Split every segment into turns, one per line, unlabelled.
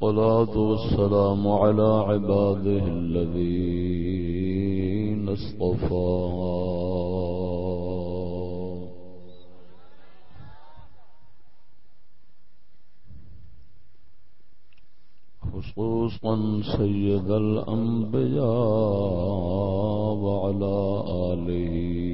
والصلاة والسلام على عباده الذين اصطفى. خصوصا سيد الأنبياء وعلى آله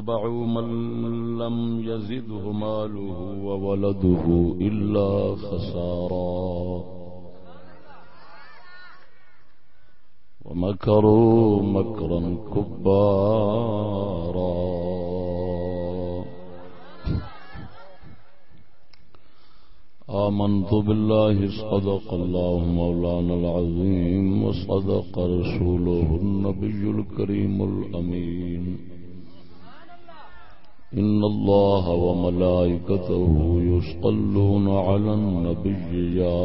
واتبعوا من لم يزده ماله وولده إلا خسارا. ومكروا مكرا كبارا. آمنت بالله صدق الله مولانا العظيم وصدق رسوله النبي الكريم الأمين. إن الله وملائكته يصلون على النبي يا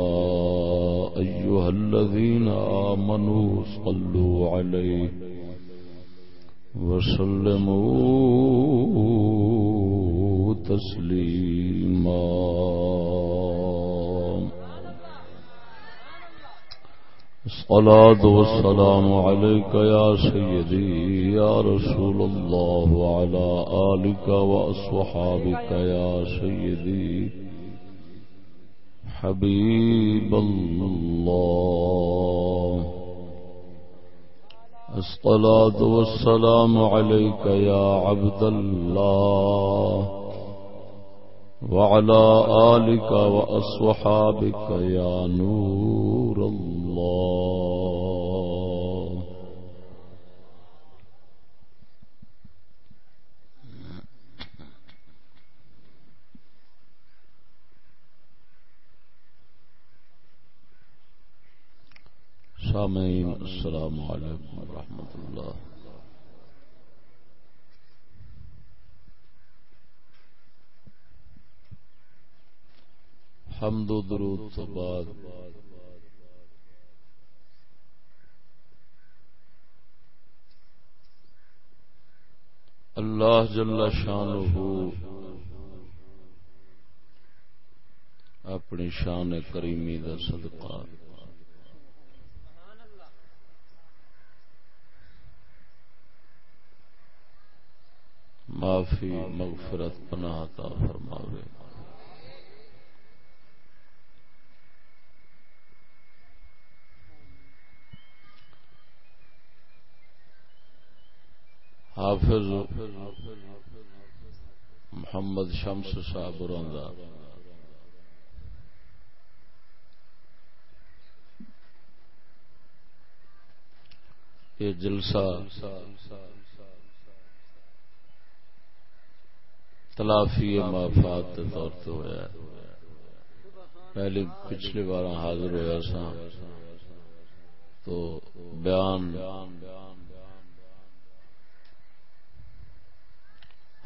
أيها الذين آمنوا صلوا عليه وسلموا تسليماً الصلاة والسلام عليك يا سيدي، يا رسول الله، وعلى آلك وأصحابك يا سيدي. حبيب الله. الصلاة والسلام عليك يا عبد الله. وعلى آلك وأصحابك يا نور. الله السلام عليكم ورحمة الله حمد و درود تو بعد اللہ جل شانہ اپنی شان کریمی دا صدقہ۔ معافی مغفرت پناہ عطا فرماوے۔ حافظ محمد شمس صاحب روندا۔ یہ جلسہ تلافی مافات کے طور پہ ہوا پہلی پچھلی بار حاضر ہوا سا تو بیان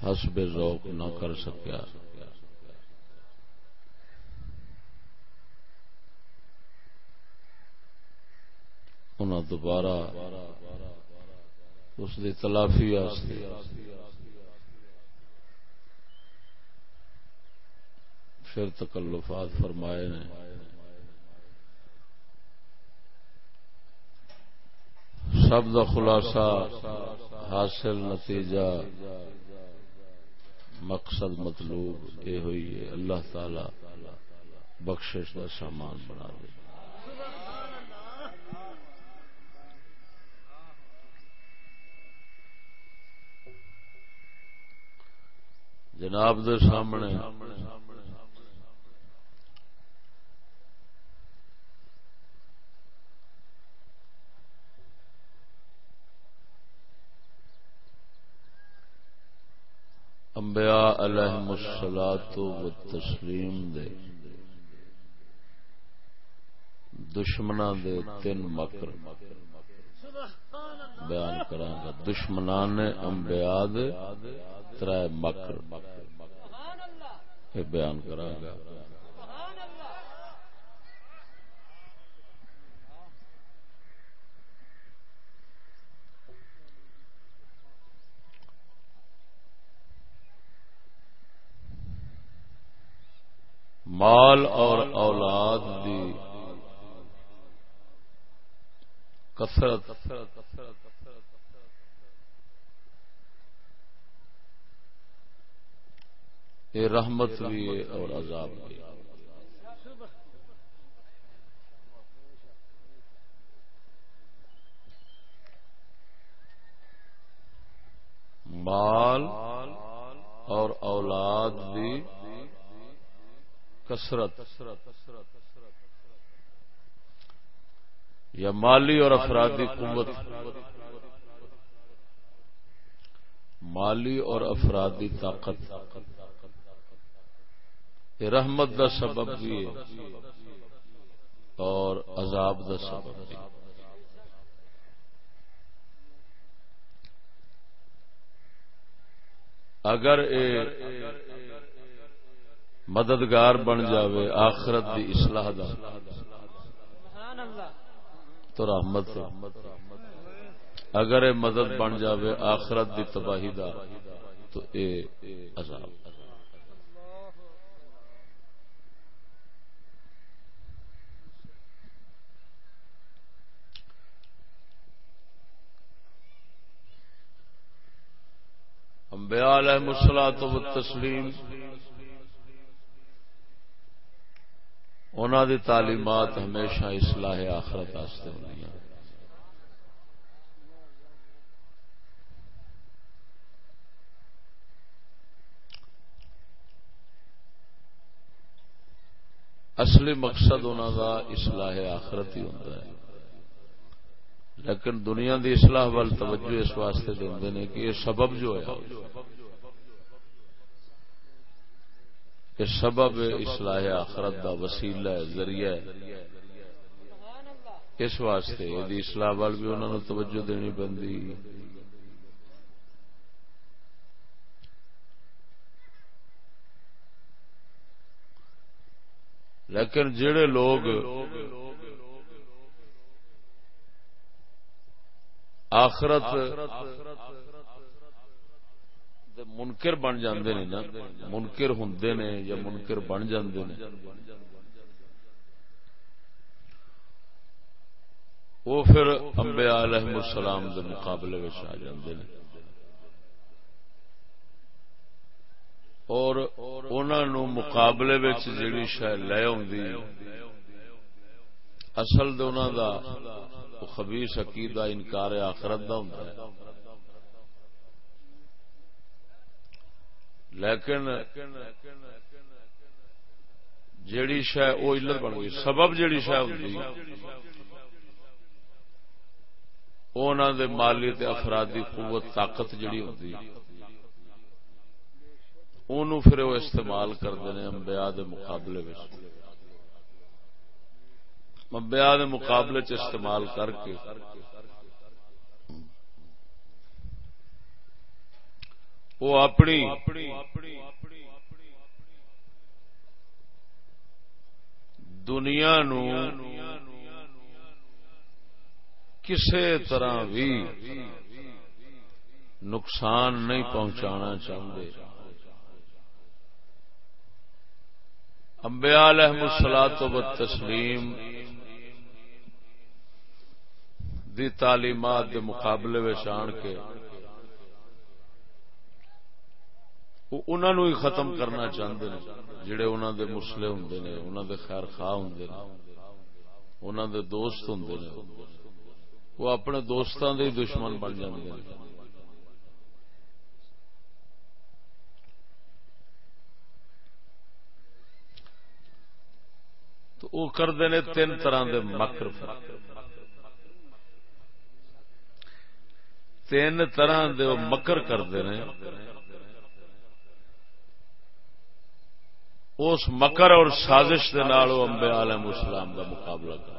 حسب ذوق نہ کر سکیا۔ انہاں دوبارہ اس دی تلافی واسطے۔ پھر تکلفات فرمائے نے۔ سب دا خلاصہ حاصل نتیجہ مقصد مطلوب یہ ہوئی ہے، اللہ تعالی بخشش کا سامان بنا دے۔ جناب دے سامنے انبیاء علیہ السلام و تسلیم دے دشمناں دے تین مکر بیان کران گا۔ دشمنان انبیاء دے ترائے مکر۔ بیان کران گا۔ مال اور اولاد دی کثرت۔ یہ رحمت بھی ہے اور عذاب بھی مال اور اولاد بھی کسرت یا مالی اور افرادی قوت۔ مالی اور افرادی طاقت۔ یہ رحمت دا سبب بھی ہے اور عذاب دا سبب بھی۔ اگر مددگار بن جاوے، آخرت دی اصلاح دا۔ تو رحمت اگر مدد بن جاوے، آخرت دی تباہی دا، تو اے عذاب۔ انبیاء علیہ الصلوۃ والتسلیم انہوں دی تعلیمات ہمیشہ اصلاح آخرت آستے ہونی اصلی مقصد انہوں دا اصلاح آخرت ہی ہوتا ہے۔ لیکن دنیا دی اصلاح وال توجہ اس واسطے دے کہ یہ سبب جو ہے کہ سبب اصلاح آخرت دا وسیلہ ہے، ذریعہ ہے۔ اس واسطے یہ اصلاح وال بھی انہوں نے توجہ دینی بندی لیکن جڑے لوگ آخرت منکر بن جاندے نے نا، منکر ہوندے نے یا منکر بن جاندے نے۔ وہ پھر انبیاء علیہ السلام دے مقابلے میں آ جاندے نے۔ اور انہاں نو مقابلے وچ جڑی شے لے ہوندی اصل دے انہاں دا خبیث عقیدہ انکار آخرت دا ہوندا ہے۔ لیکن جیڑی شہ وہ علت بن گئی، سبب جیڑی شہ ہوتی انہوں دے مالی تے افرادی قوت، طاقت جیڑی ہوتی انہوں پھر وہ استعمال کرتے ہیں امبیا دے مقابلے امبیا دے مقابلے چ استعمال کر کے وہ اپنی دنیا نو کسی طرح بھی نقصان نہیں پہنچانا چاہتے۔ امبیا علیہ السلام و تسلیم دی تعلیمات کے مقابلے میں آن کے وہ انہوں نے ہی ختم کرنا چاہتے ہیں جہے انہوں دے مسلے ہوں انہوں دے خیر خواہ ہوں انہوں دے دوست ہوں وہ اپنے دوستوں کے دشمن بن جائیں تو وہ کرتے ہیں تین طرح کے مکر۔ تین طرح دے مکر کرتے ہیں اس مکر اور سازش کے نال امبے عالم اسلام کا مقابلہ کر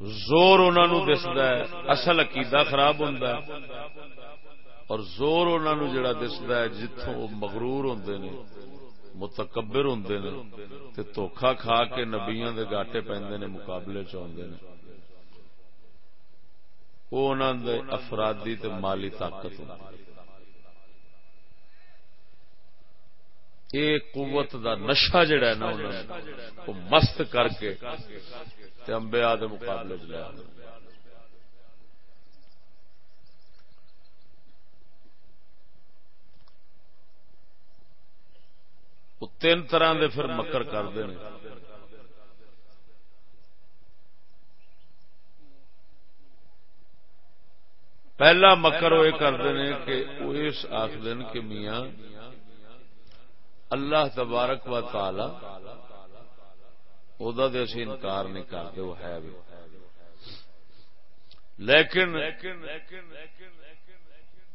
زور انہوں دستا ہے، اصل عقیدہ خراب ہوں اور زور انہوں جڑا دستا ہے جتوں وہ مغرور ہوں نے، متکبر ہوں نے دھوکھا کھا کے نبیا کے گاٹے پہ مقابلے چاہتے ہیں وہ انہوں دے افرادی تے مالی طاقت ہوں یہ قوت دا نشہ جڑا ہے نا انہوں وہ مست کر کے امبیا کے مقابلے چ لیا تین طرح دے پھر مکر کرتے ہیں پہلا مکر وہ کرتے ہیں کہ وہ اس آخر کہ میاں اللہ تبارک و تعالی اسی انکار نہیں کرتے، وہ ہے بھی۔ لیکن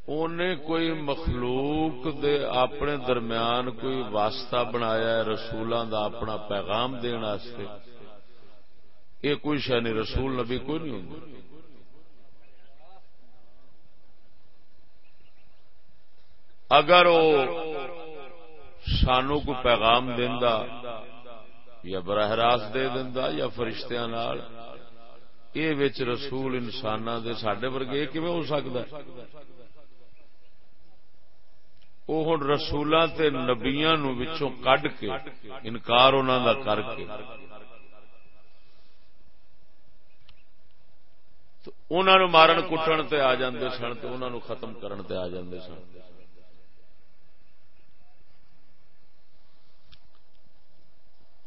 انہیں کوئی مخلوق دے اپنے درمیان کوئی واسطہ بنایا ہے رسولوں دا اپنا پیغام دن یہ کوئی شہ نہیں، رسول نبی کوئی نہیں ہوں۔ اگر وہ سانو کو پیغام دینا یا براہ راست دے دینا یا فرشتیاں نال یہ رسول انسان دے سڈے ورگے کیون ہو سکتا ہے وہ ہوں رسولوں تے نبیا نو وچوں کڈ کے انکار انہوں دا کر کے۔ انہوں مارن کٹن تے آ جاندے سن تو انہوں ختم کرن تے آ جاندے سن۔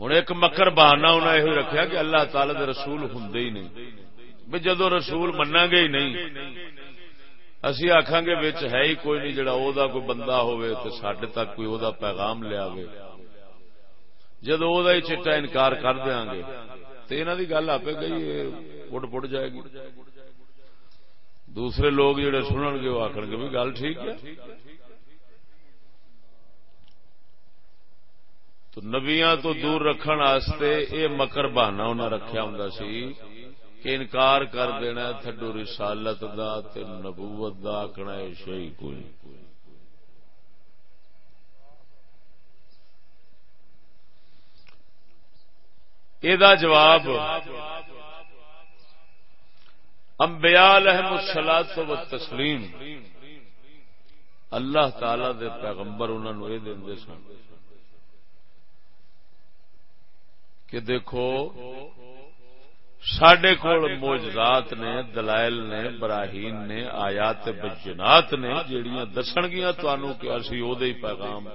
ہوں ایک مکر بہانا انہیں یہ رکھا کہ اللہ تعالی دے رسول ہوں ہی نہیں۔ بھی جدو رسول منا گے ہی نہیں، اسی آخان گے بچ ہے ہی کوئی نہیں، جڑا او دا کوئی بندہ ہوئے تو سڈے تک کوئی او دا پیغام لیا جدو او دا ہی چٹا انکار کر دیا گے تو انہوں کی گل آپ گئی اڈ پڑ جائے گی۔ دوسرے لوگ جڑے سنن گے، وہ آخر گے بھی گل ٹھیک ہے۔ تو نبیاں تو دور رکھن آستے اے مکر بہانا انہیں رکھیا ہوں سی کہ انکار کر دینا ہے، تھڈو رسالت دا تے نبوت دا آکنا ہے شہی کوئی۔ یہ جواب، انبیاء علیہم الصلات و تسلیم اللہ تعالی دے پیغمبر انہوں نے یہ دے سن۔ کہ دیکھو سڈے کول موجرات نے، دلائل نے، براہین نے، آیات بجنات نے جہیا دسن گیا تنوع کہ اسی وہ پیغام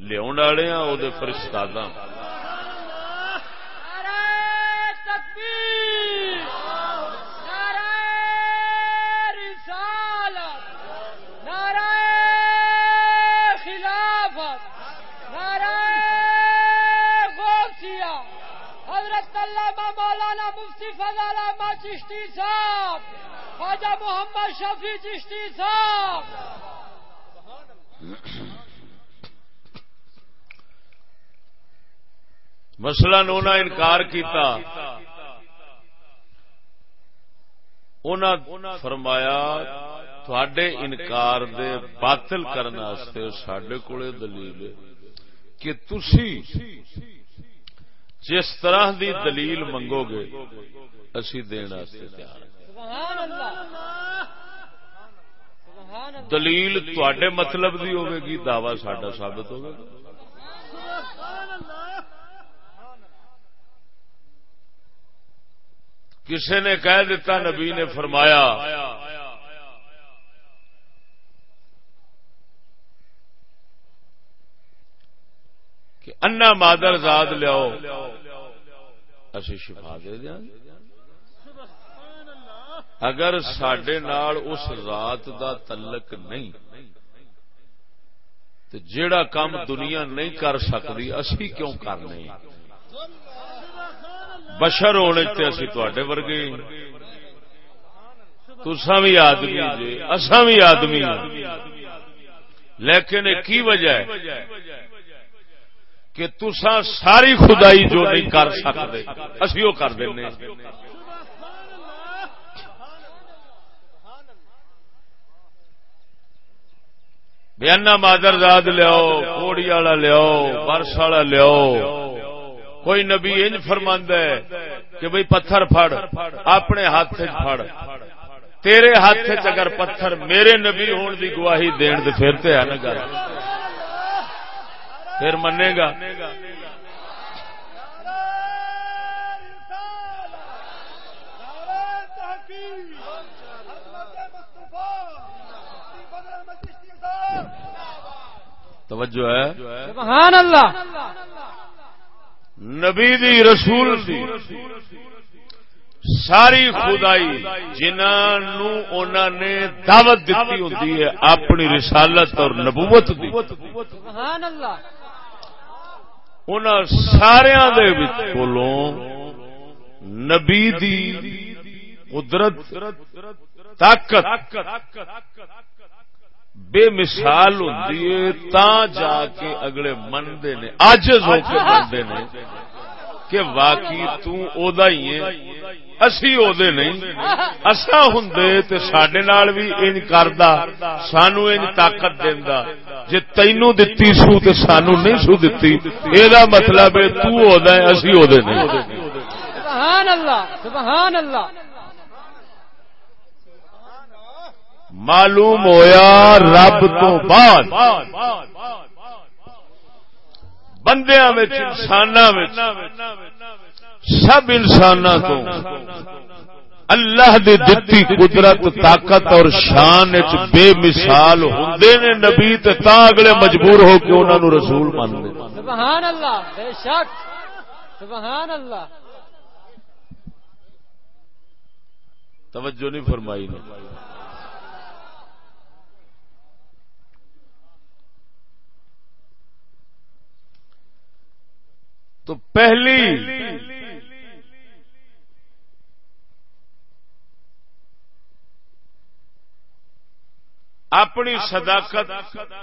لیا والے ہاں فرشتاد
مفتی فضل احمد چشتی صاحب خواجہ محمد شفیع چشتی صاحب۔
مسئلہ نونا انکار کیتا۔ فرمایا تھوڑے انکار دے باطل کرنے سڈے کو دلیل کہ تسی جس طرح دی دلیل منگو گے اسی دین تیار دلیل تے مطلب دی ہوے گی، دعوی ساڈا ثابت ہوگا کسی نے کہہ دیتا نبی نے فرمایا، کہ انا مادر زاد لیاؤ، اسی شفا دے دیا اگر سڈے اس رات دا تلک نہیں تو جیڑا کام دنیا نہیں کر سکتی اسی کیوں کرنے؟ بشر ہونے تے اسی تے ورگے تسا بھی آدمی جی اصا بھی آدمی لیکن کی وجہ ہے؟ کہ تسا ساری خدائی جو نہیں کر سکتے اسی وہ کر دیں بیانا مادر داد لیاؤ، کوڑی والا لیاؤ برس والا لیاؤ۔ کوئی نبی انج فرماند ہے کہ بھئی پتھر پھڑ، اپنے ہاتھ پھڑ۔ تیرے ہاتھ اگر پتھر میرے نبی ہون دی گواہی دین دے پھر تے ہے نا گل۔ پھر منے گا۔ توجہ ہے۔
سبحان اللہ۔
نبی دی رسول دی ساری خدائی جنہوں نے دعوت دیتی ہوتی ہے اپنی رسالت اور نبوت دی۔
سبحان اللہ۔
ان سارا کولوں نبی دی قدرت طاقت بے مثال ہوں تا جا کے اگلے منتے نے اج ہو کے منتے نے، کہ واقعی تا ہی ہے اسی او دے نہیں اسا ہوں تے سڈے نال بھی ان کردا، سانو ان طاقت دیندا، جے تینو دتی سو تے سانو نہیں سو دتی اے دا مطلب ہے تو او ہے اسی او دے نہیں۔
سبحان اللہ سبحان اللہ۔
معلوم ہویا رب تو بعد بندیاں انسان سب انسان تو اللہ دی دتی قدرت طاقت اور شان بے مثال ہوں نے نبی تا اگلے مجبور ہو کے انہوں رسول مان
سبحان اللہ بے شک۔ سبحان اللہ۔
توجہ نہیں فرمائی تو پہلی اپنی صداقت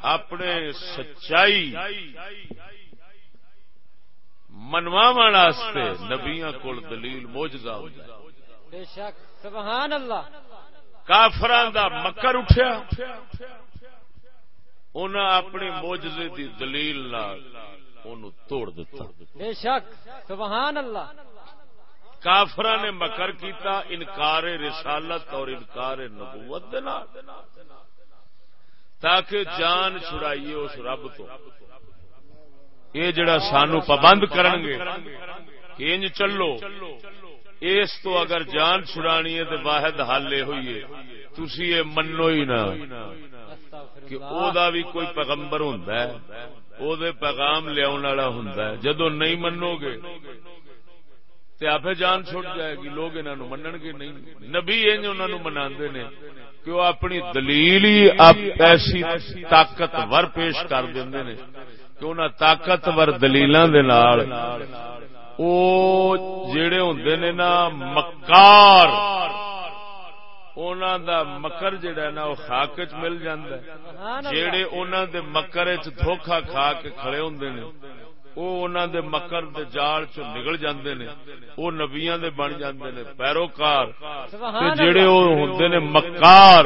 اپنے سچائی منوا نبیا کو دلیل موجزہ
بے شک سبحان اللہ۔
کافران دا مکر اٹھیا انہاں اپنی موجزے دی دلیل توڑ دیتا
بے شک سبحان اللہ۔
کافر نے مکر کیتا انکار رسالت اور انکار نبوت دینا تاکہ جان چھڑائیے اس رب تو۔ یہ جڑا سانو پابند کرن گے انج چلو۔ اس تو اگر جان چھڑانی ہے تو واحد حل یہ ہوئی ہے تھی یہ منو ہی نہ۔ کہ او دا بھی کوئی پیغمبر ہوں وہ پیغام لیا والا ہوں جدو نہیں منو گے تو آپ جان چھوٹ جائے گی لوگ انہوں منن گے نہیں نبی انہوں منا نے کہ وہ اپنی دلیل ہی ایسی طاقتور پیش کر دیں کہ انہوں طاقتور دلیل جڑے ہوں نے نا مکار دا مکر جڑا نا وہ خاک مل جاندہ جیڑے انہوں دے مکر دھوکھا کھا کے کھڑے ہوں نے وہ دے مکر دے جال چ نکل جاندے نے وہ نبیاں دے بن جاندے نے پیروکار۔ تے جڑے او ہوندے نے مکار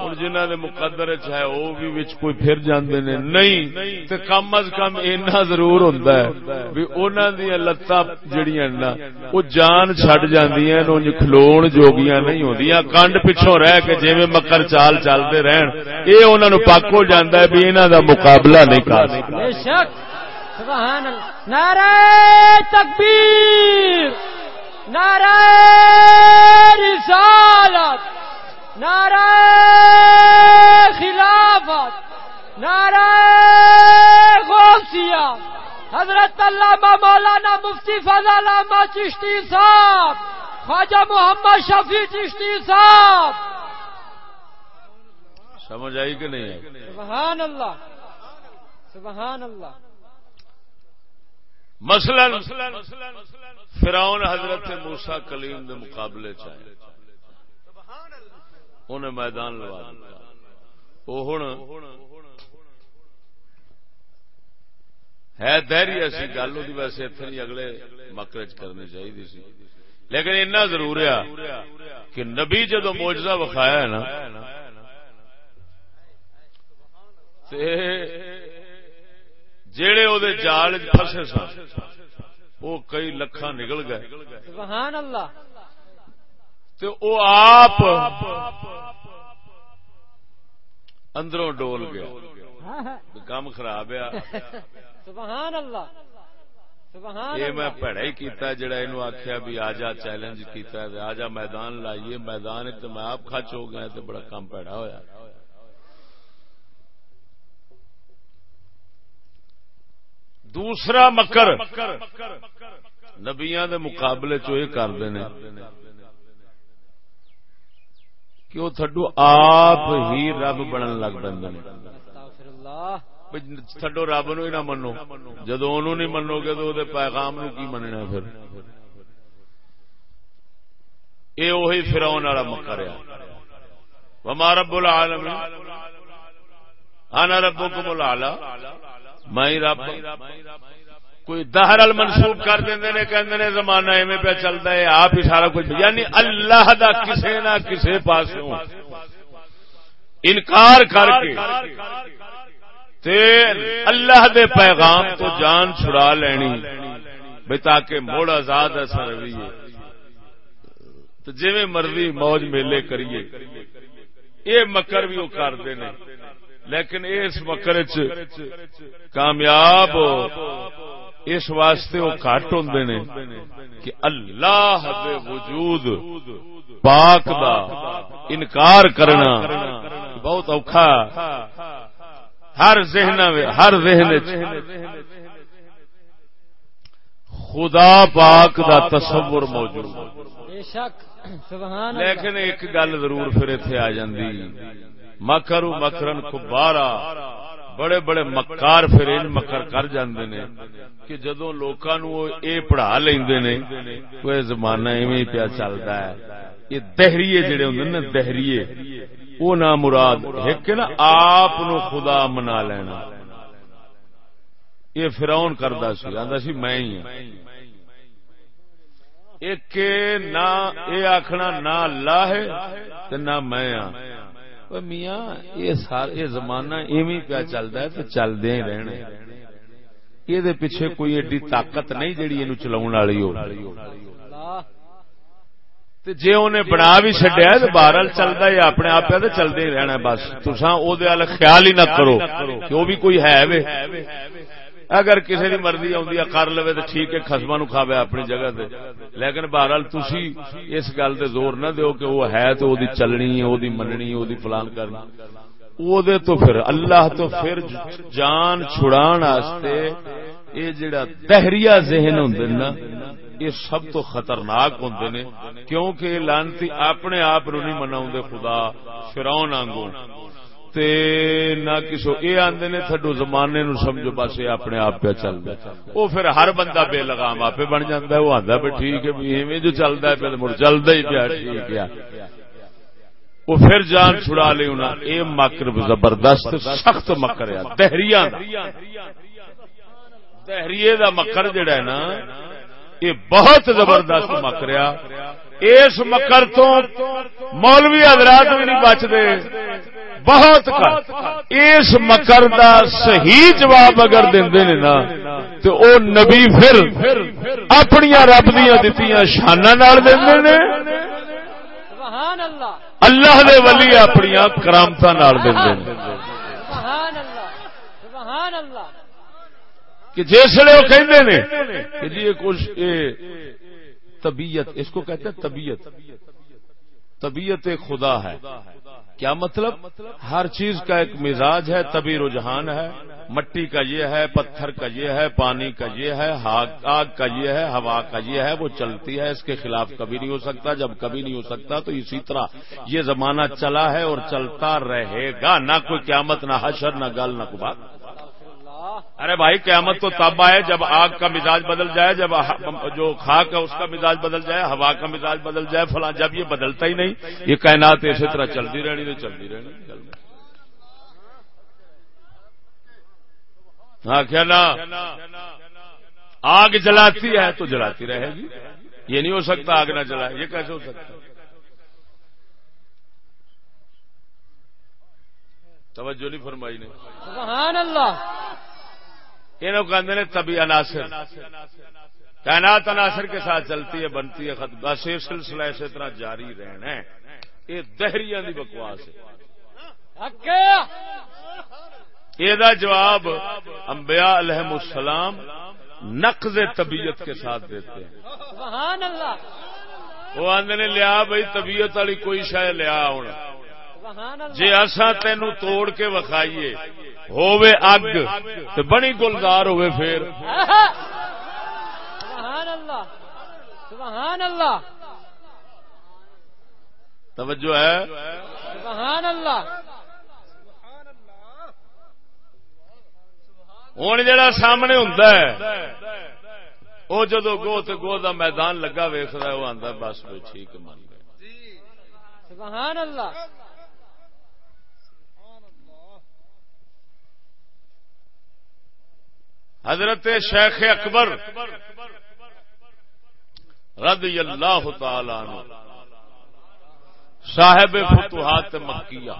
ہن جنہاں دے مقدر وچ ہے او بھی وچ کوئی پھر جاندے نے۔ نہیں تے کم از کم اینا ضرور ہوندا ہے بھی انہاں دی لتاں جڑیاں نا او جان چھڈ جاندیاں نے کھلون جوگیاں نہیں ہوندیاں کنڈ پیچھے رہ کے جویں مکر چال چلدے رہن اے انہاں نو پاک ہو جاندا ہے بھی انہاں دا مقابلہ نہیں کر
بے شک۔ سبحان اللہ. نعرہ تکبیر. نعرہ رسالت. نعرہ خلافت. نعرہ غوثیہ حضرت اللہ مولانا مفتی فضل علامہ چشتی صاحب. خواجہ محمد شفیع چشتی صاحب.
سمجھ آئی کہ نہیں؟
سبحان اللہ. سبحان اللہ.
مثلا فراؤن حضرت موسا کلیم دے مقابلے چاہے انہیں میدان لوا دیا۔ وہ ہوں ہے دہری ایسی گل، وہ ویسے اتنے اگلے مکر کرنی چاہیے سی۔ لیکن اتنا ضرور ہے کہ نبی جدو موجزہ وکھایا ہے نا جڑے وہ جال فسے سن وہ کئی لکھا نکل گئے۔
سبحان اللہ۔
تو وہ آپ اندروں ڈول گیا۔
ہاں، ہاں۔
کام خراب ہے۔
سبحان اللہ۔
یہ میں پیڑا ہی کیتا ہے جڑا اینو آخیا بھی آجا چیلنج کیتا ہے آجا میدان لائیے میدان تو میں آپ خچ ہو گیا تو بڑا کام پیڑا ہویا۔ دوسرا مکر۔ نبیاں دے مقابلے چو یہ کرتے ہیں کہ وہ تھڈو آپ ہی رب بنن لگ پہ تھڈو رب نو ہی نہ منو۔ جدو انہوں نہیں منو گے تو وہ پیغام نو کی مننا پھر؟ یہ وہی فراؤن والا مکر ہے۔ وما رب العالم انا ربکم الاعلی میں رب کوئی دہر ال منسوب کر دیں نے، کہندے نے زمانہ ایویں پہ چلتا ہے، آپ ہی سارا کچھ۔ یعنی اللہ دا کسے نہ کسے پاسوں انکار کر کے تے اللہ دے پیغام تو جان چھڑا لینی بے تاکہ موڑ آزاد ایسا رویے تو جی مرضی موج میلے کریے یہ مکر بھی وہ کرتے ہیں لیکن اس مکر کامیاب اس واسطے وہ کٹ ہوں نے کہ اللہ دے وجود پاک دا انکار کرنا بہت اوکھا ہر ذہن ہر ذہن خدا پاک دا تصور موجود۔ لیکن ایک گل ضرور پھر اتنے آ جاندی۔ مکرو مکرن کبارا بڑے بڑے مکار پھر ان مکر کر جاندے نے کہ جدو لوکاں نو اے پڑھا لیندے نے کوئی زمانہ ایویں ہی پیا چلدا ہے۔ یہ دہریے جڑے ہوندے نا دہریے۔ وہ نہ مراد ایک نا، آپ نو خدا منا لینا۔ یہ فراؤن کردا سی، آندا سی میں ہی ہاں۔ ایک نہ اے آخنا نہ اللہ ہے تے نہ میں ہاں۔ میاں یہ سارا یہ زمانہ ایویں پیا چلدا ہے تے چلدے ہی رہنا یہ دے پیچھے کوئی ایڈی طاقت نہیں جیڑی اینو چلاون والی ہو تے جے اونے بنا بھی چھڈیا تے بہرحال چلدا ہے اپنے آپ تے چلدے ہی رہنا بس تساں او دے ال خیال ہی نہ کرو کہ او بھی کوئی ہے وے اگر کسی دی مرضی آندی کر لوے تے ٹھیک ہے خصما نو کھاوے اپنی جگہ تے۔ لیکن بہرحال تسی اس گل تے زور نہ دیو کہ وہ ہے تو او دی چلنی ہے او مننی ہے او فلان کرنی او دے تو پھر اللہ تو پھر جان چھڑان واسطے یہ جڑا دہریا ذہن ہوندے نا، یہ سب تو خطرناک ہوندے نے۔ کیونکہ لانتی اپنے آپ نو نہیں مناؤں خدا، فرعون آنگوں۔ تے نہ کسو اے آندے نے تھڈو زمانے نو سمجھو، بس یہ اپنے آپ پہ چلدا ہے او پھر ہر بندہ بے لگام آپ بن جاندا ہے وہ آندا ہے ٹھیک ہے، بھی ایویں جو چلدا ہے پھر مڑ چلدا ہی پیا، ٹھیک ہے۔ وہ پھر جان چھڑا لے انہاں، اے مکر زبردست، سخت مکر ہے، دہریاں دا۔ دہریے دا مکر جڑا ہے نا یہ بہت زبردست مکریا اس مکر تو مولوی حضرات بھی نہیں بچتے۔ بہت اس مکر دا صحیح جواب اگر دے نا تو او نبی پھر اپنی رب دیا دتیاں شانہ دے نے۔
سبحان اللہ۔
اللہ دے ولی اپنی کرامت دے
سبحان اللہ سبحان اللہ
کہ جسے وہ کہندے نے کہ جی یہ کچھ طبیعت، اس کو کہتے ہیں طبیعت۔ طبیعت خدا ہے۔ کیا مطلب؟ ہر چیز کا ایک مزاج ہے طبی رجحان ہے۔ مٹی کا یہ ہے، پتھر کا یہ ہے، پانی کا یہ ہے آگ کا یہ ہے، ہوا کا یہ ہے، وہ چلتی ہے۔ اس کے خلاف کبھی نہیں ہو سکتا۔ جب کبھی نہیں ہو سکتا تو اسی طرح یہ زمانہ چلا ہے اور چلتا رہے گا۔ نہ کوئی قیامت، نہ حشر، نہ گل، نہ کبات ارے بھائی، قیامت تو تب آئے جب آگ کا مزاج بدل جائے، جب جو خاک ہے اس کا مزاج بدل جائے، ہوا کا مزاج بدل جائے، فلاں جب یہ بدلتا ہی نہیں، یہ کائنات اسی طرح چلتی رہنی تو چلتی رہنی۔ ہاں کیا نا؟ آگ جلاتی ہے تو جلاتی رہے گی۔ یہ نہیں ہو سکتا آگ نہ جلائے، یہ کیسے ہو سکتا؟ توجہ نہیں فرمائی نے۔
سبحان اللہ۔
یہ کہتے ہیں تبھی عناصر۔ کائنات عناصر کے ساتھ چلتی ہے بنتی ہے بس یہ سلسلہ اسی طرح جاری رہنا ہے۔ یہ دہریاں دی بکواس ہے۔ یہ جواب انبیاء علیہ السلام نقض طبیعت کے ساتھ دیتے ہیں۔
سبحان اللہ۔
وہ آدھے نے لیا بھائی طبیعت والی کوئی شاید لیا ہونا۔ جی اصا تین توڑ کے وکھائیے ہووے اگ تو بڑی گلدار ہوئے پھر۔
سبحان اللہ سبحان اللہ
توجہ ہے؟
سبحان اللہ
ہوں جڑا سامنے ہوں وہ جدو گو تو گو دا میدان لگا ویختا وہ آتا بس ٹھیک من گئے
سبحان اللہ
حضرت شیخ اکبر رضی اللہ تعالی عنہ، صاحب فتوحات مکیہ۔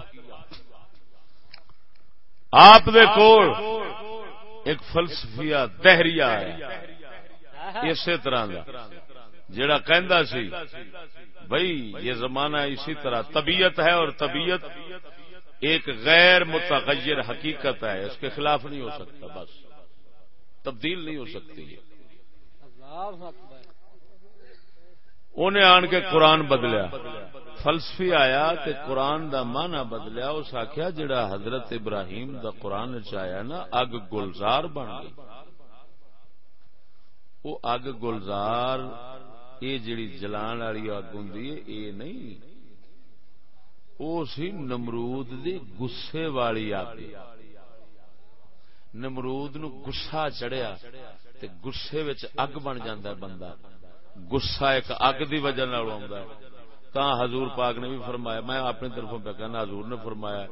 آپ دے کول ایک فلسفیہ دہریا ہے، اسی طرح کا جڑا کہندا سی بھائی یہ زمانہ اسی طرح طبیعت ہے اور طبیعت ایک غیر متغیر حقیقت ہے، اس کے خلاف نہیں ہو سکتا، بس۔ تبدیل نہیں ہو سکتی۔ انہیں آن کے قرآن بدلیا۔ فلسفی آیا تے قرآن دا مانا بدلیا۔ اس آخیا جڑا حضرت ابراہیم دا قرآن چیا نا اگ گلزار بن گئی۔ وہ اگ گلزار یہ جڑی جلان والی اگ ہوں یہ نہیں۔ وہ سی نمرود دی گسے والی اگ۔ نمرود نو گسا چڑھیا تے گسے وچ اگ بن جاندا ہے بندہ۔ گسا ایک اگ دی وجہ نال ہوندا ہے۔ تا حضور پاک نے بھی فرمایا، میں اپنی طرفوں پہ کہنا، حضور نے فرمایا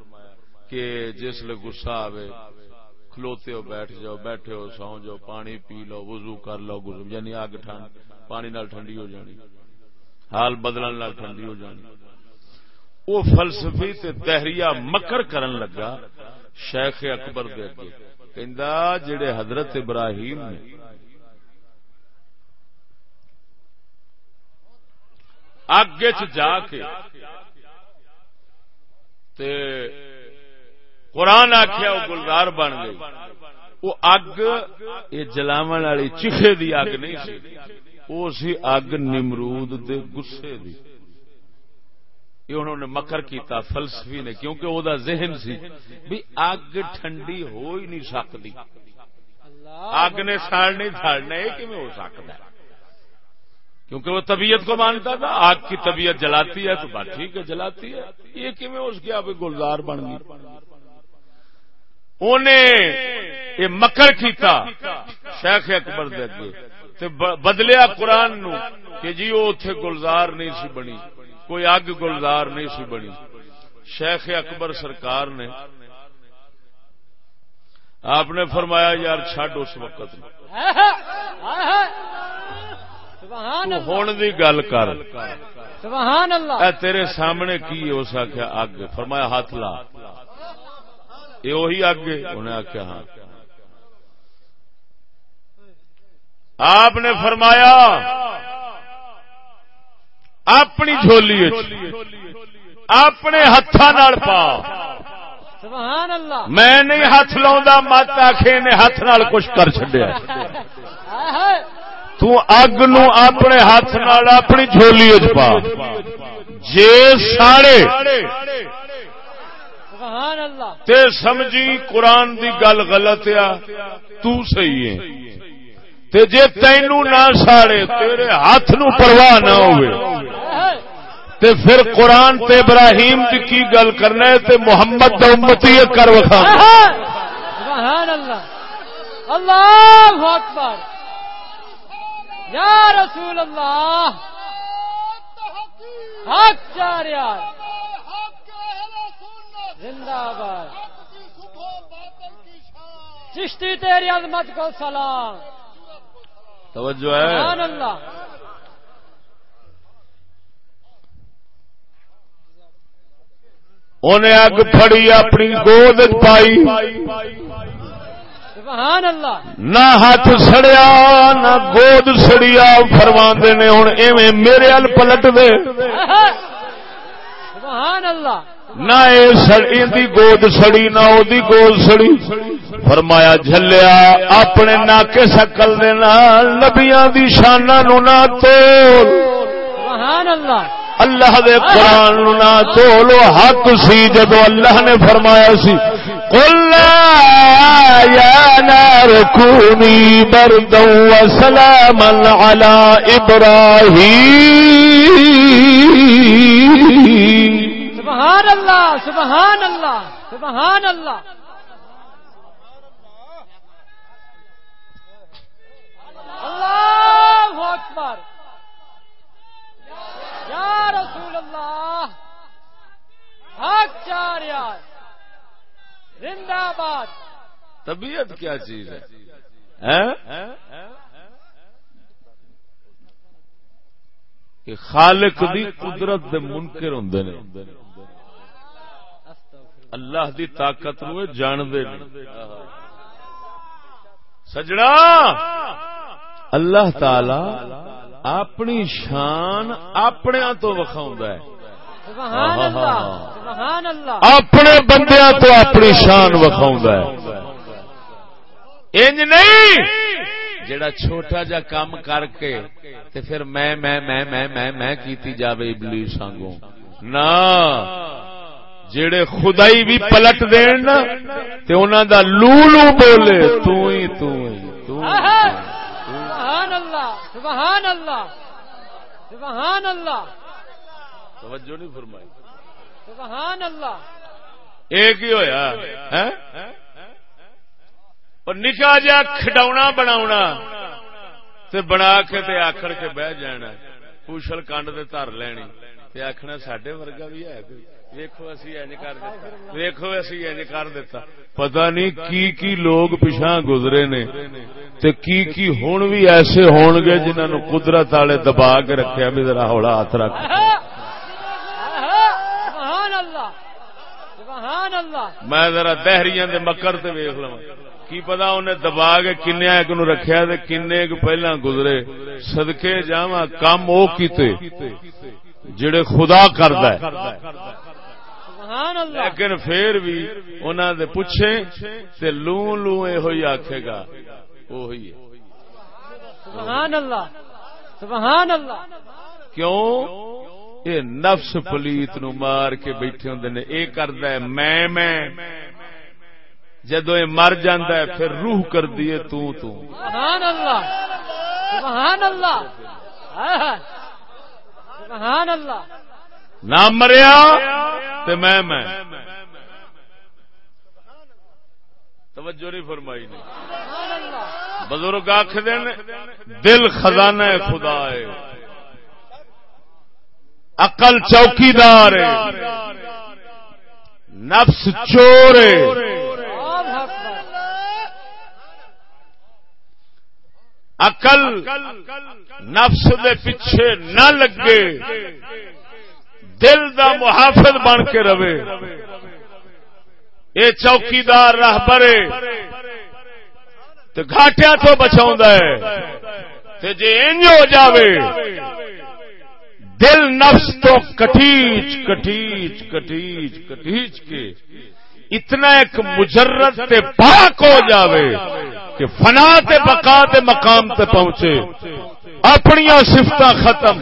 کہ جس لے گسا آوے، کھلوتے ہو، بیٹھ جاؤ، بیٹھے ہو، سو جاؤ، پانی پی لو، وضو کر لو، گزر یعنی اگ ٹھنڈ، پانی نال ٹھنڈی ہو جانی۔ حال بدلن نال ٹھنڈی ہو جانی۔ وہ فلسفی تے دہریا مکر کرن لگا شیخ اکبر دے اگے۔ جڑے حضرت ابراہیم نے اگ جا کے تے قرآن آخیا وہ گلدار بن گئی وہ اگ یہ جلاو والی چیخے دی اگ نہیں سی وہ سی اگ نمرود دے گسے دی یہ انہوں نے مکر کیتا، فلسفی نے، کیونکہ وہ دا ذہن سی بھی اگ ٹھنڈی ہو ہی نہیں سکتی اگ نے ساڑ نہیں ساڑنا یہ کیون ہو سکتا ہے؟ کیونکہ وہ طبیعت کو مانتا تھا آگ کی طبیعت جلاتی ہے تو بات ٹھیک ہے، جلاتی ہے۔ یہ کیون اس کی آپ گلزار بن گئی۔ انہیں یہ مکر کیتا، شیخ اکبر دے بدلیا قرآن نو کہ جی وہ اتے گلزار نہیں سی بنی۔ کوئی اگ گلزار نہیں سی بنی۔ شیخ اکبر سرکار نے آپ نے فرمایا یار چڈ اس وقت ہوں دی گل کر۔
سبحان اللہ۔
اے تیرے سامنے کی اس آخیا اگ فرمایا ہاتھ لا۔ یہ وہی اگ انہیں آخیا ہاں۔ آپ نے فرمایا اپنی جھولی اپنے ہاتھ پا۔
سبحان اللہ۔
میں نہیں ہاتھ لا مت آخے نے ہاتھ نال کچھ کر چڈیا تگ نو اپنے ہاتھ نال اپنی جھولی پا۔ جے ساڑے۔ تے سمجھی قرآن دی گل غلط آ تو صحیح ہے۔ تے جے تینو نہ ساڑے، تیرے ہاتھ نو پرواہ نہ ہوئے۔ تے پھر قرآن تے ابراہیم دی کی گل کرنا ہے؟ تے محمد دا امتی کر وکھا۔
سبحان اللہ۔ اللہ اکبر۔ یا رسول اللہ۔ حق چار یار زندہ باد چشتی تیری عظمت کو سلام۔
توجہ ہے۔
اللہ۔
انہیں اگ پھڑی اپنی گود پائی۔ نہ ہاتھ سڑیا نہ گود سڑیا فرماندے نے ہوں ایویں میرے ال پلٹ دے۔
سبحان اللہ۔
نہ دی گود سڑی نہ دی گود سڑی۔ فرمایا جھلیا اپنے ناکے سکل دے نبیاں دی شاناں نو نہ
سبحان اللہ۔
اللہ دے قرآن نو نہ تولو حق سی جدو اللہ نے فرمایا سی۔ قل یا نار کونی بردا و سلاما علی ابراہیم۔
سبحان اللہ سبحان اللہ سبحان اللہ۔ اللہ اکبر۔ یا رسول اللہ حق چار یار۔ زندہ باد
طبیعت کیا چیز ہے؟ ہیں؟ کہ خالق دی قدرت دے منکر ہوندے نے۔ اللہ دی طاقت نو جاندے نے سجڑا! اللہ تعالی اپنی شان اپنے تو وکھاوندا ہے۔ اپنے بندیاں تو اپنی شان وکھاوندا ہے۔ انج نہیں! جڑا چھوٹا جا کام کر کے تے پھر میں میں میں میں میں میں کیتی جاوے ابلیس سانگوں نہ! جڑے خدائی بھی پلٹ دین نا تے انہاں دا لولو بولے تو ہی تو ہی تو
سبحان اللہ سبحان اللہ سبحان اللہ
توجہ نہیں فرمائی۔
سبحان اللہ
ایک ہی ہویا؟ ہیں؟ اور نکا جا کھڈاونا بناونا تے بنا کے تے آکڑ کے بہ جانا۔ پوشل کنڈ تے تر لینی تے آخنا سڈے ورگا بھی ہے۔ کوئی ویکھو اسی انج کر دیتا۔ ویکھو اسی انج کر دیتا۔ پتہ نہیں کی کی لوگ پیچھا گزرے نے تے کی کی ہن بھی ایسے ہون گے جنہاں نو قدرت والے دبا کے رکھیا بھی ذرا ہولا ہاتھ رکھ۔
سبحان اللہ سبحان اللہ
میں ذرا دہریاں دے مکر تے ویکھ لواں۔ کی پتا انہیں دبا کے کن ایک نو رکھیا تے کنے ایک پہلا گزرے۔ صدقے جاواں کم او کیتے جڑے خدا کردا ہے۔ لیکن پھر بھی انہاں دے پوچھے تے لوں لوں ہوئی آکھے گا۔ وہی ہے۔
سبحان اللہ۔ سبحان اللہ۔
کیوں؟ یہ نفس پلیت نو مار کے بیٹھے ہوندے نے۔ اے کردا ہے میں میں۔ جدو یہ مر جاندہ ہے پھر روح کر دیے تو تو۔
سبحان اللہ۔ سبحان اللہ۔ سبحان اللہ۔
نہ مریا تے میں میں۔ توجہ نہیں فرمائی نہیں بزرگ آخ دین دل خزانہ خدا ہے۔ عقل چوکیدار ہے۔ نفس چور ہے۔ عقل نفس دے پیچھے نہ لگے۔ دل دا محافظ بن کے رہے۔ یہ چوکیدار راہ برے تو گھاٹیا تو بچاؤں ہے تے جے انج ہو جاوے، دل نفس تو کٹیچ کٹیچ کٹیچ کٹیچ کے۔ اتنا ایک مجرد تے پاک ہو جاوے کہ فنا تے بقا تے مقام تے پہنچے۔ اپنی سفت ختم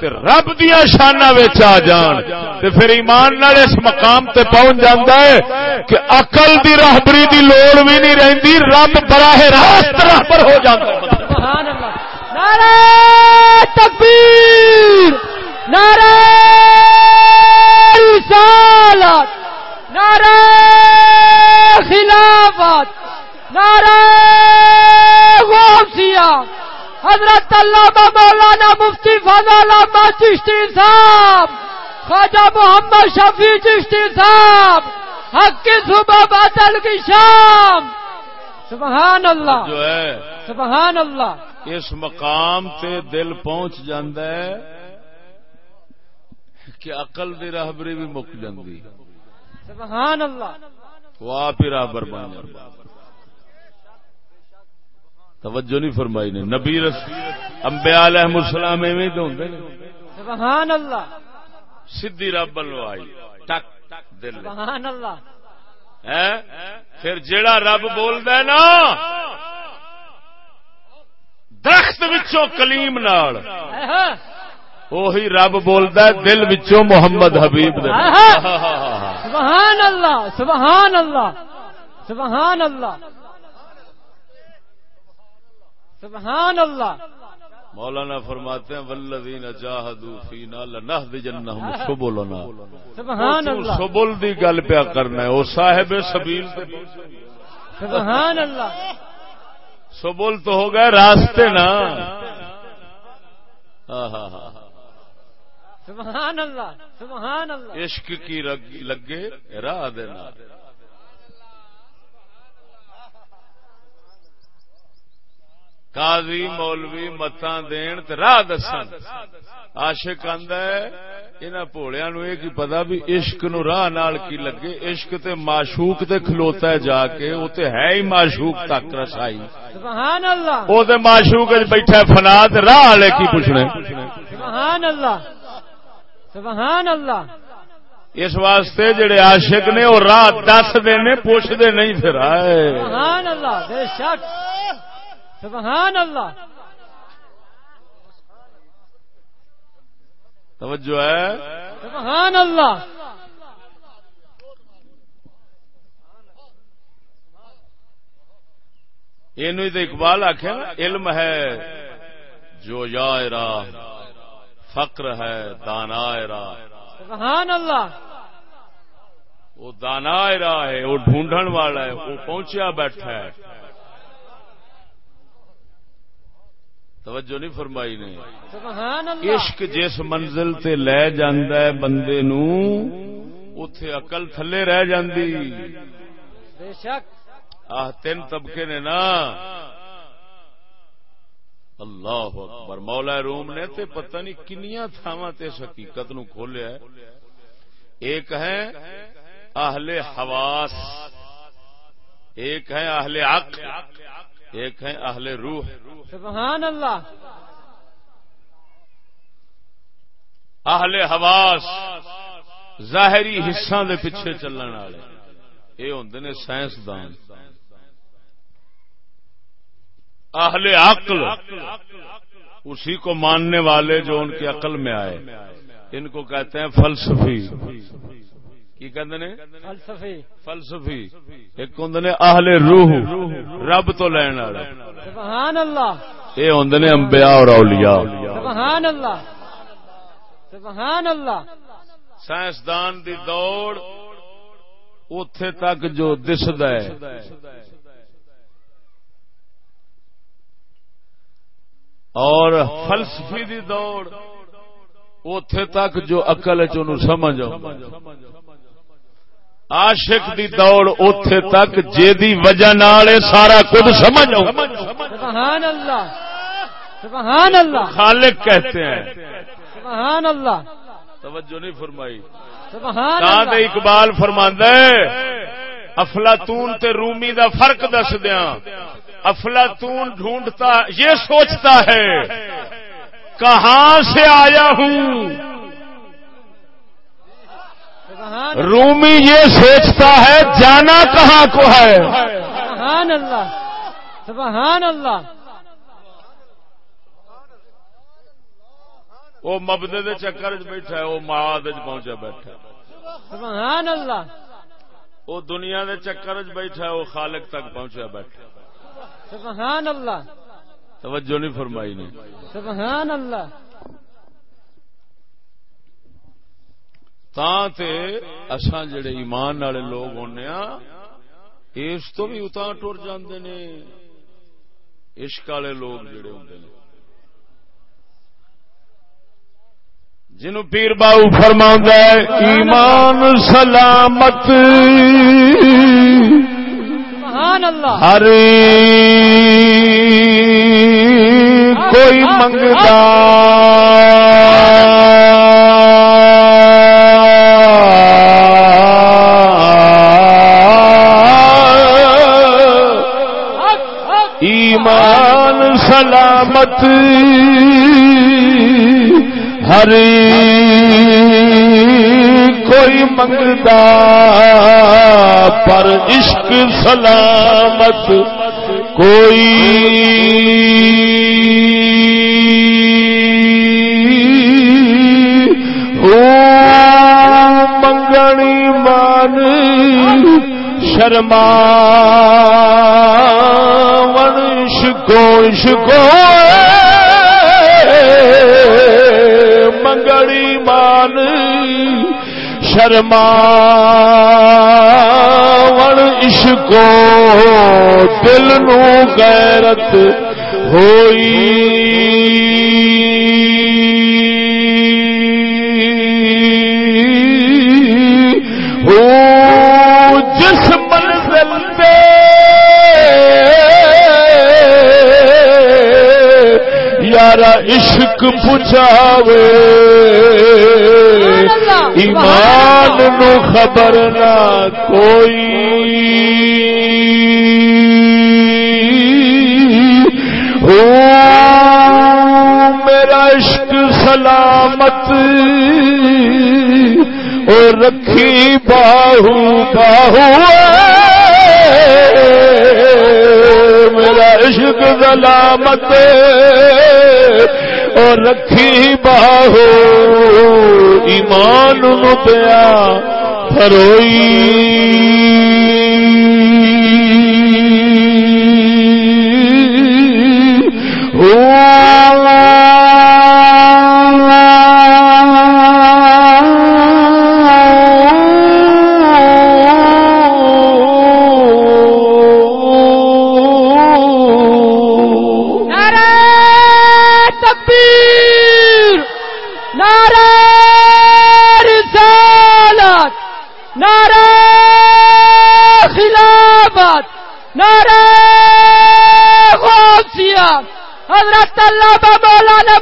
تے رب دیا شانہ آ جان تے پھر ایمان نال اس مقام تے پہنچ جاندا ہے کہ عقل دی راہبری دی لوڑ بھی نہیں رہندی، رب براہ راست راہبر ہو جاندا ہے۔
سبحان اللہ۔ نعرہ تکبیر، نعرہ رسالت، نعرہ خلافت، نعرہ غوثیہ۔ حضرت علامہ مولانا مفتی فضل احمد چشتی صاحب خواجہ محمد شفیع چشتی صاحب حق کی صبح بادل کی شام۔ سبحان اللہ۔
جو ہے
سبحان اللہ۔
اس مقام تے دل پہنچ جاندہ ہے کہ عقل دی راہبری بھی مک جاندی۔
سبحان اللہ۔
وہ آپ ہی راہبر بن جاندہ توجہ نہیں فرمائی نے۔ نبی رس انبیاء علیہ السلام ایویں تو ہوندے نے۔
سبحان اللہ۔
سیدھی رب لو آئی۔ ٹک دل۔
سبحان اللہ۔
پھر جیڑا رب بولد ہے نا درخت وچوں کلیم نال۔ وہی رب بولد ہے دل وچوں محمد حبیب دے
سبحان اللہ سبحان اللہ۔ سبحان اللہ۔ سبحان اللہ.
مولانا فرماتے ہیں والذین جاہدوا فینا لنہدجنہم سبلنا۔
سبحان اللہ.
سبل دی گل پیا کرنا ہے او صاحب سبیل تے
سبحان اللہ.
سبل تو ہو گئے راستے نا۔ ہاں ہاں ہاں
سبحان اللہ. سبحان اللہ.
عشق کی لگے راہ دینا قاضی مولوی متاں دین تے راہ دسن۔ عاشق آندا ہے انہاں بھولیاں نو یہ کی پتہ بھی عشق نو راہ نال کی لگے۔ عشق تے معشوق تے کھلوتا ہے جا کے او تے ہے ہی معشوق تک رسائی۔
سبحان اللہ
او تے معشوق وچ بیٹھا ہے فنا تے راہ والے کی پوچھنے۔
سبحان اللہ سبحان اللہ
اس واسطے جڑے عاشق نے وہ راہ دس دے نے پوچھتے نہیں پھر آئے۔
سبحان اللہ بے شک۔ سبحان اللہ۔
توجہ ہے۔
سبحان اللہ۔
یہ تو اقبال آخیا نا علم ہے جو یا راہ فقر ہے دانا راہ
سبحان اللہ۔
وہ دانا راہ ہے وہ ڈھونڈن والا ہے وہ پہنچیا بیٹھا ہے۔ توجہ نہیں فرمائی نے۔ عشق جس منزل تے لے جاندا ہے بندے نو اتے اقل تھلے رہ جاندی۔
بے شک۔
آہ تین طبقے نے نا۔ اللہ اکبر مولا روم نے تے پتہ نہیں کنیاں تھاواں تے اس حقیقت نو کھولیا ہے۔ ایک ہے اہل حواس ایک ہے اہل عقل۔ ایک ہے اہل روح۔
سبحان اللہ۔
اہل حواس ظاہری حصہ دے پیچھے چلن والے۔ یہ ہوندے نے سائنسدان۔ اہل عقل اسی کو ماننے والے جو ان کی عقل میں آئے۔ ان کو کہتے ہیں فلسفی۔ کی
فلسفی۔
فلسفی۔ ایک ہوں نے اہل روح رب تو لین
سبحان اللہ۔
یہ ہوں نے انبیاء اور اولیاء۔
سبحان اللہ۔ سبحان اللہ۔
سائنسدان دی دوڑ اتے تک جو ہے۔ اور فلسفی دی دوڑ اتے تک جو اقل چ سمجھ عاشق دی دوڑ اتے تک جی وجہ نال سارا کچھ سمجھ
سبحان اللہ سبحان اللہ۔
خالق کہتے ہیں۔
سبحان اللہ۔
توجہ نہیں فرمائی۔
سبحان اللہ۔
دے اقبال فرماندا ہے افلاطون تے رومی دا فرق دس دیاں۔ افلاطون ڈھونڈتا یہ سوچتا ہے کہاں سے آیا ہوں
سبحان
رومی یہ سوچتا ہے جانا کہاں کو ہے؟
سبحان اللہ سبحان اللہ۔
وہ مبدے دے چکر چ بیٹھا ہے وہ معاد چ پہنچا بیٹھا
سبحان اللہ۔
وہ دنیا دے چکر چ بیٹھا ہے وہ خالق تک پہنچا بیٹھا
سبحان اللہ۔
توجہ نہیں فرمائی نے۔
سبحان اللہ۔
تاں تے اساں جڑے ایمان والے لوگ ہونے ہاں اس تو بھی اتنا ٹر جاندے نے۔ عشق والے لوگ جڑے ہوں نے۔ جنو پیر باؤ فرما ایمان سلامت۔ ہر کوئی منگتا۔ سلامت ہر کوئی منگتا پر عشق سلامت کوئی منگنی مان شرما گوش گو منگڑی مان شرما ون عشقو دل نو غیرت ہوئی۔ عشق پچھاوے ایمان نو خبر نہ کوئی۔ ہو میرا عشق سلامت۔ اور رکھی باہو باہو عشق سلامت اور رکھی باہو ایمان نو پیا فروئی۔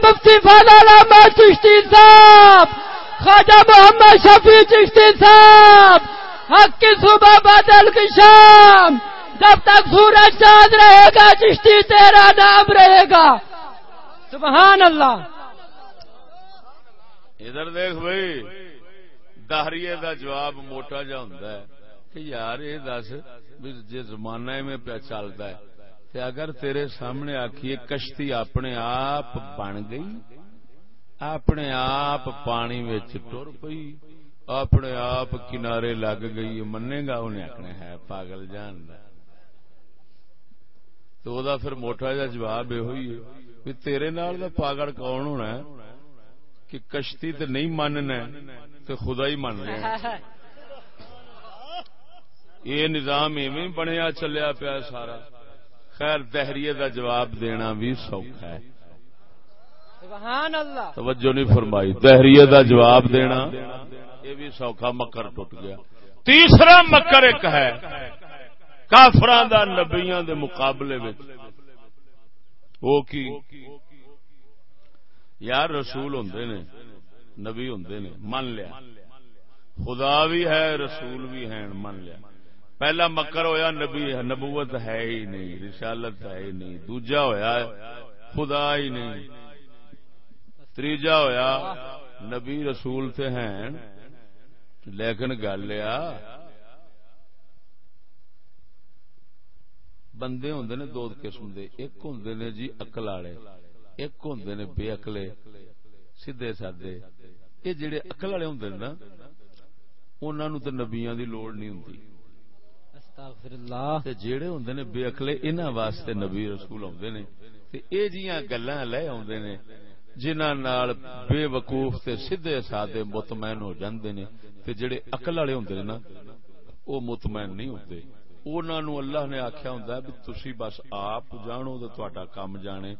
مفتی فضل چشتی صاحب، خواجہ محمد شفیع چشتی صاحب، حق کی صبح بدل کی شام، جب تک سورج چاند رہے گا، چشتی تیرا نام رہے گا۔ سبحان اللہ۔
ادھر دیکھ بھائی، دہریے دا جواب موٹا جا ہوں کہ یار یہ دس جی زمانہ میں پیا چلتا ہے تے اگر تیرے سامنے آخیے کشتی اپنے آپ بن گئی، اپنے آپ پانی ٹر پئی، اپنے آپ کنارے لگ گئی منے گا انہیں آخنا ہے پاگل جان تو دا پھر موٹا جا جواب یہ ہوئی ہے تیرے نال دا پاگل کون ہونا ہے؟ کہ کشتی تے نہیں مننا تو خدا ہی من رہا یہ نظام ایویں بنیا چلیا پیا سارا۔ خیر دہریے دا جواب دینا بھی سوکھا ہے۔
سبحان اللہ۔
توجہ نہیں فرمائی۔ دہریے دا جواب دینا یہ بھی سوکھا مکر ٹوٹ گیا۔ تیسرا مکر ایک ہے کافران دا نبیاں دے مقابلے میں وہ کی؟ یار رسول ہوندے نے نبی ہوندے نے من لیا۔ خدا بھی ہے رسول بھی ہیں من لیا۔ پہلا مکر ہویا، نبی نبوت ہے ہی نہیں، رسالت ہے ہی نہیں، دوجا ہویا، خدا ہی نہیں تیجا ہویا، نبی رسول تھے ہیں۔ لیکن گل لیا بندے ہوں نے دو قسم دے، ایک ہوں نے جی اکل والے ایک ہوں نے بے اکلے سیدے سادے۔ یہ جڑے اکل والے ہوں نا انہوں تو نبیاں دی لوڑ نہیں جڑے ہوں نے بے اکلے انہوں واسطے نبی رسول آدھے نے جیاں لے آدھے نے جنہ بے وقوف تے سیدے سادے مطمئن ہو جاندے نے تے جڑے اکل والے ہوندے نا او مطمئن نہیں ہوندے۔ انہوں اللہ نے آخیا ہوں بھی تسی بس آپ جانو تو تا کام جانے۔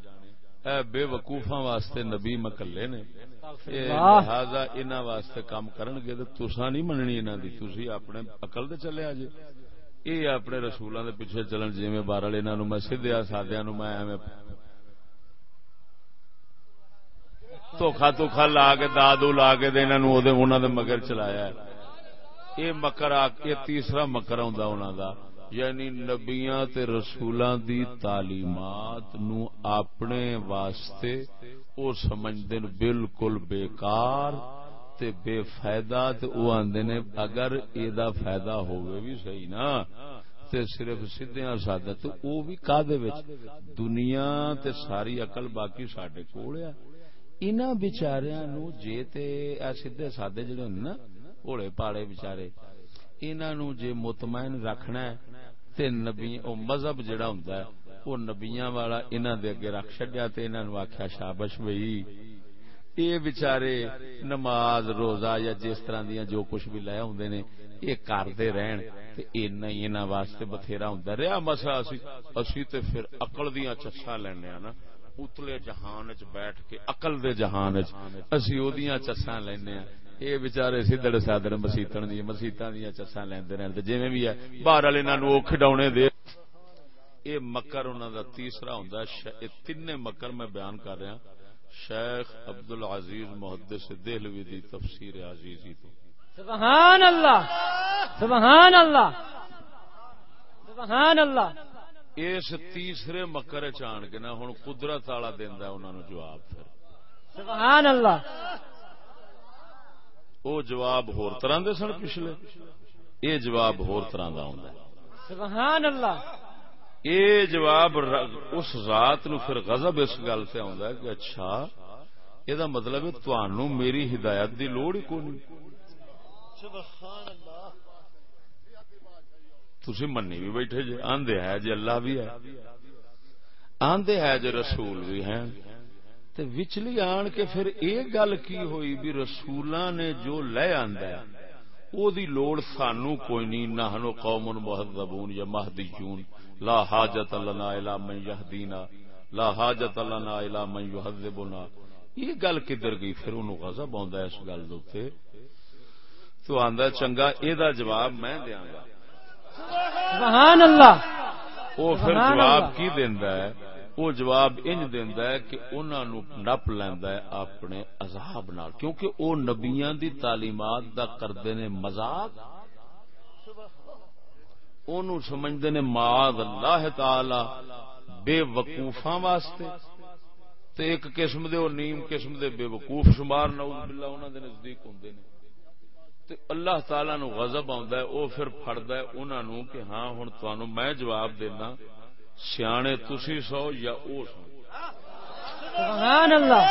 اے بے وقوفا واسطے نبی مکلے نے۔ لہذا انہوں واسطے کام کرن گے تو تسا نہیں مننی انہوں دی تسی اپنے اقل دے چلے آجے۔ یہ اپنے رسولوں دے پیچھے چلن جی میں بار والے انہوں میں سدیا سادیا نو میں ایویں دھوکھا دھوکھا لا کے دادو لا کے انہوں دے مگر چلایا یہ مکر آ یہ تیسرا مکر آ یعنی نبیاں تے رسولاں دی تعلیمات نو اپنے واسطے او سمجھدے بالکل بیکار تے بے فائدہ تے او آندے نے اگر اے فائدہ ہوئے بھی صحیح نا، تے صرف سیدھیاں سادہ، تے او بھی کادے وچ؟ دنیا تے ساری عقل باقی ساڈے کول ہے۔ انہاں بیچاریاں نو جے تے اے سیدھے سادے جڑے نا، اوڑے پاڑے بیچارے، انہاں نو جے مطمئن رکھنا ہے، تے نبی، او مذہب جڑا ہوندا ہے، او نبیاں والا انہاں دے اگے رکھ چھڈیا تے انہاں نو آکھیا شابش بھئی اے بیچارے نماز، روزہ یا جس طرح دیاں جو کچھ بھی لے ہوندے نے، اے کردے رہن تے اینا ہی انہاں واسطے بتھیرا ہوندا رہیا مسا اسی اسی تے پھر عقل دیاں چچا لینے نا۔ اتلے جہان وچ بیٹھ کے، عقل دے جہان وچ اسی اودیاں چساں لینے ہاں یہ بچارے سدڑ سادر مسیتن دیا مسیطا دیا چسا لیندے رہتے جی بھی ہے، باہر والے انہوں کھڈونے دے۔ یہ مکر انہوں دا تیسرا ہوں تین مکر میں بیان کر رہا ہوں شیخ عبد العزیز محدث دہلوی دی تفسیر عزیزی تو۔
سبحان اللہ سبحان اللہ سبحان اللہ۔
اس تیسرے مکر چان کے نا ہوں قدرت والا دینا انہوں جواب پھر۔
سبحان اللہ۔
وہ جواب ہور طرح دے سن پچھلے؟ یہ جواب ہور طرح دا ہوندا ہے۔
سبحان اللہ۔
یہ جواب اس ذات نو پھر غضب اس گل سے آندا ہے کہ اچھا یہ مطلب ہے تانوں میری ہدایت دی لوڑ ہی کوئی سبحان اللہ۔ تسی منی بھی بیٹھے جے آندے ہے جے اللہ بھی ہے۔ آندے ہے جے رسول بھی ہیں۔ تے وچلی آن کے پھر اے گل کی ہوئی بھی رسولاں نے جو لے آندا ہے۔ او دی لوڑ سانو کوئی نہیں نحنو قوم مہذبون یا مہدیون لا حاجت لنا الا من یهدینا لا حاجت لنا الا من یحذبنا یہ گل کدھر گئی پھر انہوں غضب ہے اس گل دے تو آندا چنگا اے دا جواب میں دیاں گا
سبحان اللہ
او پھر جواب کی دیندا ہے وہ جواب انج دیندا ہے کہ انہاں نو نپ لیندا ہے اپنے عذاب نال، کیونکہ او نبیاں دی تعلیمات دا کردے نے مذاق اونوں سمجھدے نے معاذ اللہ تعالی بے وقوفاں واسطے، تے ایک قسم دے او نیم قسم دے بے وقوف شمار، نعوذ باللہ انہاں دے نزدیک ہوندے نے۔ تے اللہ تعالی نو غضب آندا ہے، او پھر پھڑدا ہے انہاں نو کہ ہاں ہن تانوں میں جواب دینا سیانے تسی سو یا او سو۔
سبحان اللہ۔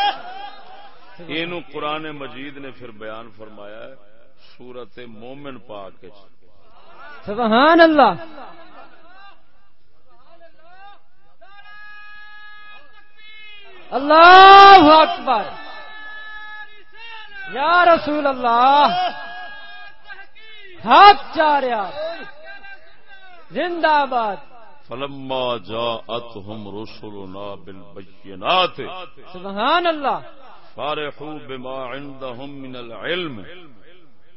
یہ قرآن مجید نے پھر بیان فرمایا ہے سورت مومن پاک
سبحان اللہ۔ اللہ اکبر۔ یا رسول اللہ۔ حق چاریا زندہ باد
فلما جاءتهم رسلنا بالبينات
سبحان الله
فرحوا بما عندهم من العلم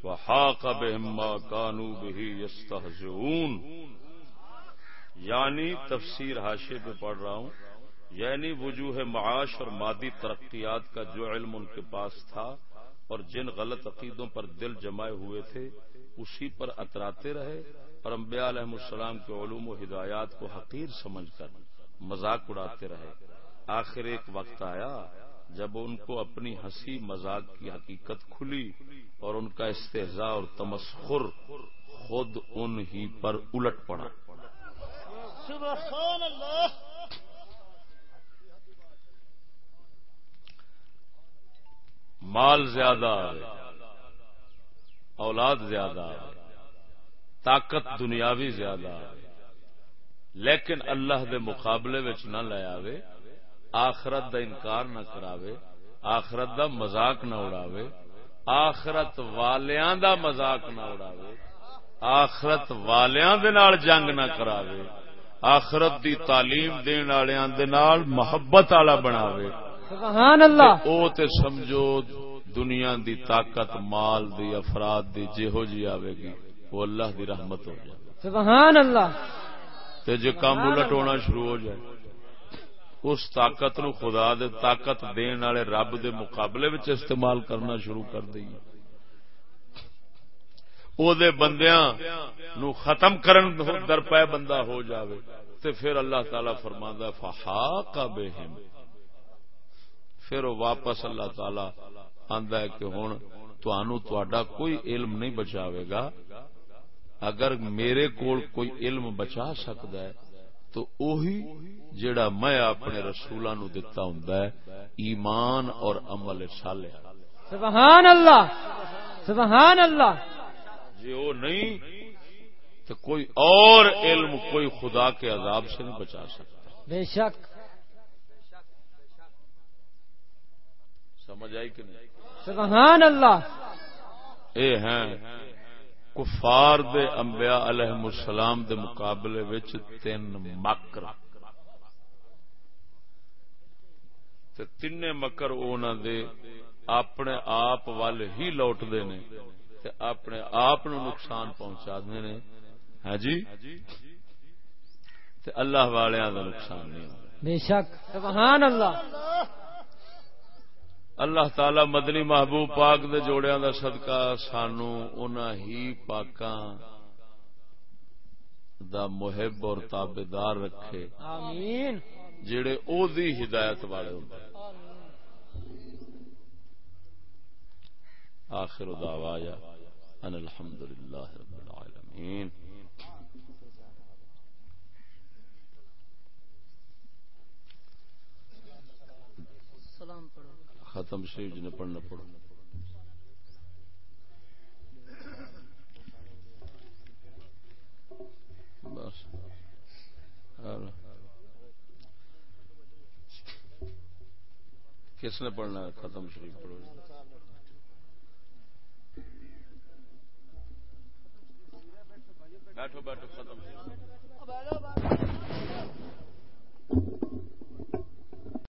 وحاق بهم ما كانوا به يستهزئون۔ یعنی تفسیر حاشے پہ پڑھ رہا ہوں یعنی وجوہ معاش اور مادی ترقیات کا جو علم ان کے پاس تھا اور جن غلط عقیدوں پر دل جمائے ہوئے تھے، اسی پر اتراتے رہے، اور انبیاء علیہ السلام کے علوم و ہدایات کو حقیر سمجھ کر مذاق اڑاتے رہے۔ آخر ایک وقت آیا جب ان کو اپنی ہنسی مذاق کی حقیقت کھلی اور ان کا استحضاء اور تمسخر خود ان ہی پر الٹ پڑا۔ سبحان اللہ! مال زیادہ، اولاد زیادہ، طاقت دنیاوی زیادہ۔ لیکن اللہ دے مقابلے وچ نہ لے آوے، آخرت دا انکار نہ کراوے، آخرت دا مذاق نہ اڑاوے، آخرت والیاں دا مذاق نہ اڑاوے، آخرت والیاں دے نال جنگ نہ کراوے، آخرت دی تعلیم دین والیاں دے نال محبت والا بناوے۔
سبحان اللہ.
او تے سمجھو دنیا دی طاقت مال دی افراد دی جہو جی آوے گی وہ اللہ دی رحمت ہو جائے۔
سبحان اللہ.
تے جے کام الٹ ہونا شروع ہو جائے۔ اس طاقت نو خدا دے طاقت دین والے رب دے مقابلے وچ استعمال کرنا شروع کر دئیے۔ او دے بندیاں نو ختم کرن در پے بندہ ہو جاوے تے پھر اللہ تعالی فرماندا فحاق بهم۔ پھر وہ واپس اللہ تعالی آندا ہے کہ ہن تانوں تہاڈا کوئی علم نہیں بچاوے گا۔ اگر میرے کول کوئی علم بچا سکتا ہے تو اوہی جڑا میں اپنے رسولاں نو دتا ہوندا ہے ایمان اور عمل صالح۔
سبحان اللہ! سبحان اللہ!
جی وہ نہیں تو کوئی اور علم کوئی خدا کے عذاب سے نہیں بچا سکتا۔
بے شک!
سمجھ آئی کہ نہیں؟
سبحان اللہ۔
اے ہیں کفار دے انبیاء علیہ السلام دے مقابلے وچ تین مکر۔ تے تین مکر اونا دے اپنے آپ والے ہی لوٹ دے نے تے اپنے آپ نو نقصان پہنچا دے نے۔ ہاں جی؟ تے اللہ والیاں دا نقصان نہیں۔
بے شک۔ سبحان اللہ۔
اللہ تعالی مدنی محبوب پاک دے جوڑیاں دا صدقہ سانو انہاں ہی پاکاں دا محب اور تابدار رکھے
آمین۔
جڑے او دی ہدایت والے ہوندے آخر دعوایا ان الحمدللہ رب العالمین۔ ختم شریف جی نے پڑھنا پڑو بس۔ کس نے پڑھنا ہے؟ ختم شریف جی پڑھو۔ بیٹھو بیٹھو، ختم۔ شریف